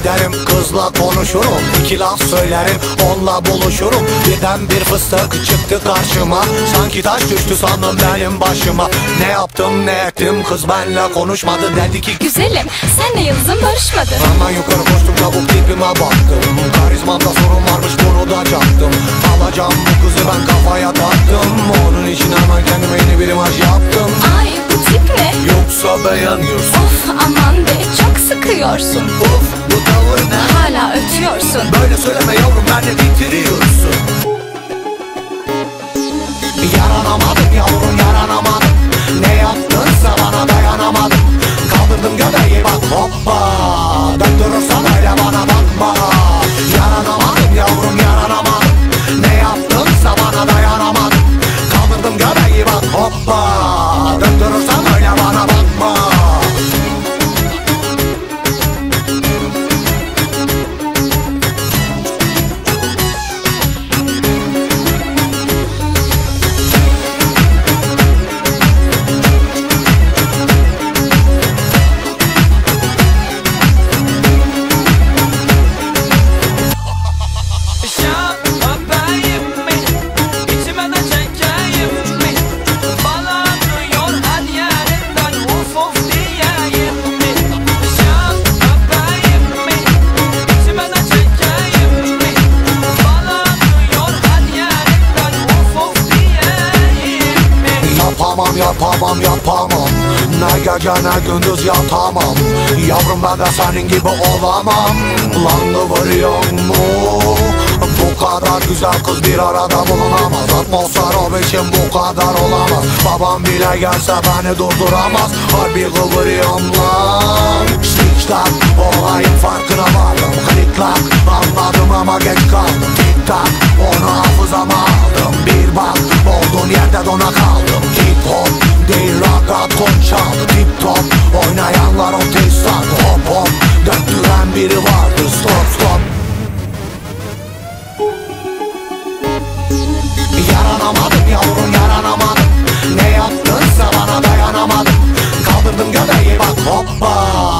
Ederim. Kızla konuşurum İki laf söylerim onunla buluşurum. Birden bir fıstık çıktı karşıma. Sanki taş düştü sandım benim başıma. Ne yaptım ne ettim? Kız benle konuşmadı. Dedi ki Güzelim senle yıldızım barışmadı Hemen yukarı koştum çabuk tipime baktım. Karizmamda sorun varmış bunu da çaktım. Alacağım bu kızı ben kafaya taktım. Onun için hemen kendime yeni bir imaj yaptım. Ay bu tip ne? Yoksa beğenmiyorsun. Of aman be çok sıkıyorsun Ötüyorsun Böyle söyleme yavrum beni bitiriyorsun Yapamam yapamam yapamam. Ne gece ne gündüz yatamam. Yavrum ben de senin gibi olamam. Lan kıvırıyor mu? Bu kadar güzel kız bir arada bulunamaz. Atmosfer o biçim bu kadar olamaz. Babam bile gelse beni durduramaz. Harbi kıvırıyorum lan. Tak olayın farkına vardım. Klik klak anladım ama geç kaldım top oynayanlar o testat Hop hop. Döktüren biri vardı Stop stop. Yaranamadım yavrum yaranamadım. Ne yaptınsa bana dayanamadım. Kaldırdım göbeği bak hoppa